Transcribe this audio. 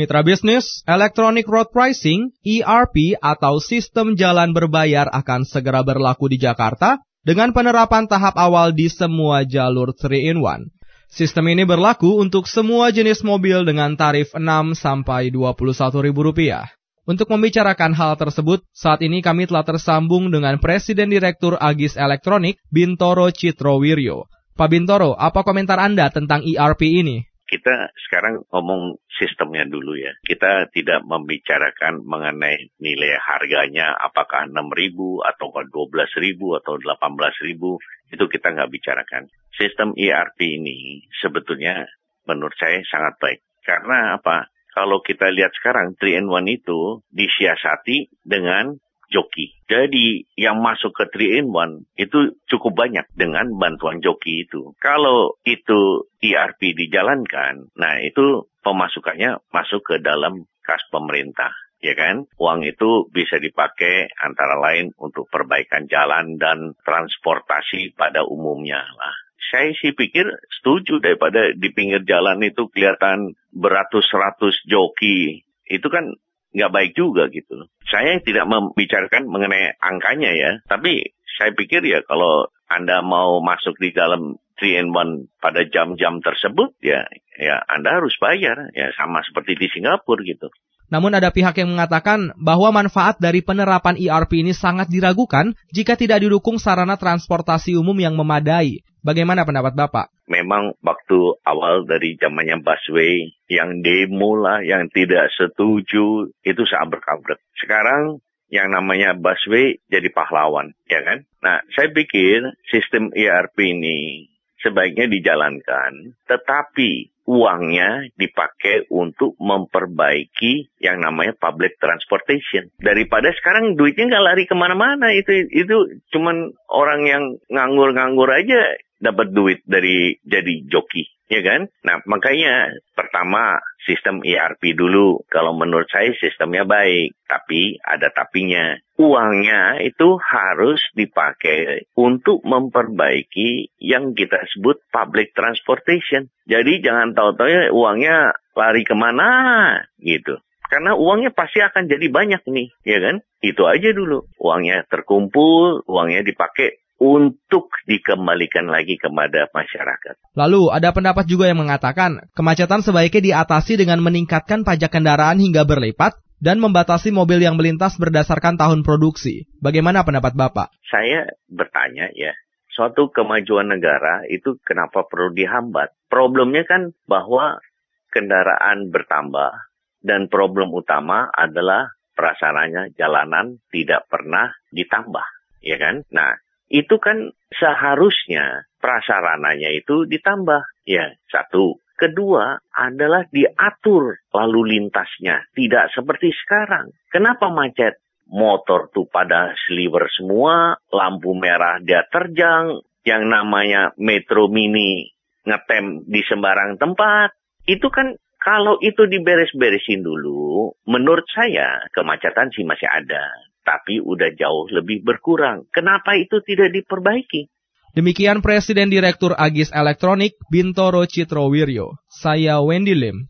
Mitra bisnis, Electronic Road Pricing, ERP atau sistem jalan berbayar akan segera berlaku di Jakarta dengan penerapan tahap awal di semua jalur 3-in-1. Sistem ini berlaku untuk semua jenis mobil dengan tarif 6 sampai 21 ribu rupiah. Untuk membicarakan hal tersebut, saat ini kami telah tersambung dengan Presiden Direktur Agis Elektronik, Bintoro Citrowiryo. Pak Bintoro, apa komentar Anda tentang ERP ini? Kita sekarang ngomong sistemnya dulu ya. Kita tidak membicarakan mengenai nilai harganya apakah 6 ribu atau 12 ribu atau 18 ribu. Itu kita nggak bicarakan. Sistem ERP ini sebetulnya menurut saya sangat baik. Karena apa? kalau kita lihat sekarang 3-in-1 itu disiasati dengan joki. Jadi yang masuk ke 3-in-1 itu cukup banyak dengan bantuan joki itu. Kalau itu ERP dijalankan, nah itu pemasukannya masuk ke dalam kas pemerintah. Ya kan, uang itu bisa dipakai antara lain untuk perbaikan jalan dan transportasi pada umumnya lah saya sih pikir setuju daripada di pinggir jalan itu kelihatan beratus-ratus joki. Itu kan nggak baik juga gitu. Saya tidak membicarakan mengenai angkanya ya, tapi saya pikir ya kalau Anda mau masuk di dalam 3 in 1 pada jam-jam tersebut ya ya Anda harus bayar ya sama seperti di Singapura gitu. Namun ada pihak yang mengatakan bahwa manfaat dari penerapan ERP ini sangat diragukan jika tidak didukung sarana transportasi umum yang memadai. Bagaimana pendapat Bapak? Memang waktu awal dari zamannya busway, yang demo lah, yang tidak setuju, itu seabrek-abrek. Sekarang yang namanya busway jadi pahlawan, ya kan? Nah, saya pikir sistem ERP ini sebaiknya dijalankan, tetapi uangnya dipakai untuk memperbaiki yang namanya public transportation. Daripada sekarang duitnya nggak lari ke mana-mana, itu itu cuman orang yang nganggur-nganggur aja dapat duit dari jadi joki ya kan? Nah, makanya pertama sistem ERP dulu. Kalau menurut saya sistemnya baik, tapi ada tapinya. Uangnya itu harus dipakai untuk memperbaiki yang kita sebut public transportation. Jadi jangan tahu-tahu ya uangnya lari ke mana gitu. Karena uangnya pasti akan jadi banyak nih, ya kan? Itu aja dulu. Uangnya terkumpul, uangnya dipakai untuk dikembalikan lagi kepada masyarakat. Lalu ada pendapat juga yang mengatakan kemacetan sebaiknya diatasi dengan meningkatkan pajak kendaraan hingga berlipat dan membatasi mobil yang melintas berdasarkan tahun produksi. Bagaimana pendapat Bapak? Saya bertanya ya, suatu kemajuan negara itu kenapa perlu dihambat? Problemnya kan bahwa kendaraan bertambah dan problem utama adalah prasarannya jalanan tidak pernah ditambah, ya kan? Nah, itu kan seharusnya prasarananya itu ditambah. Ya, satu. Kedua adalah diatur lalu lintasnya. Tidak seperti sekarang. Kenapa macet? Motor tuh pada sliver semua, lampu merah dia terjang, yang namanya metro mini ngetem di sembarang tempat. Itu kan kalau itu diberes-beresin dulu, menurut saya kemacetan sih masih ada tapi udah jauh lebih berkurang. Kenapa itu tidak diperbaiki? Demikian Presiden Direktur Agis Elektronik Bintoro Citrowiryo. Saya Wendy Lim.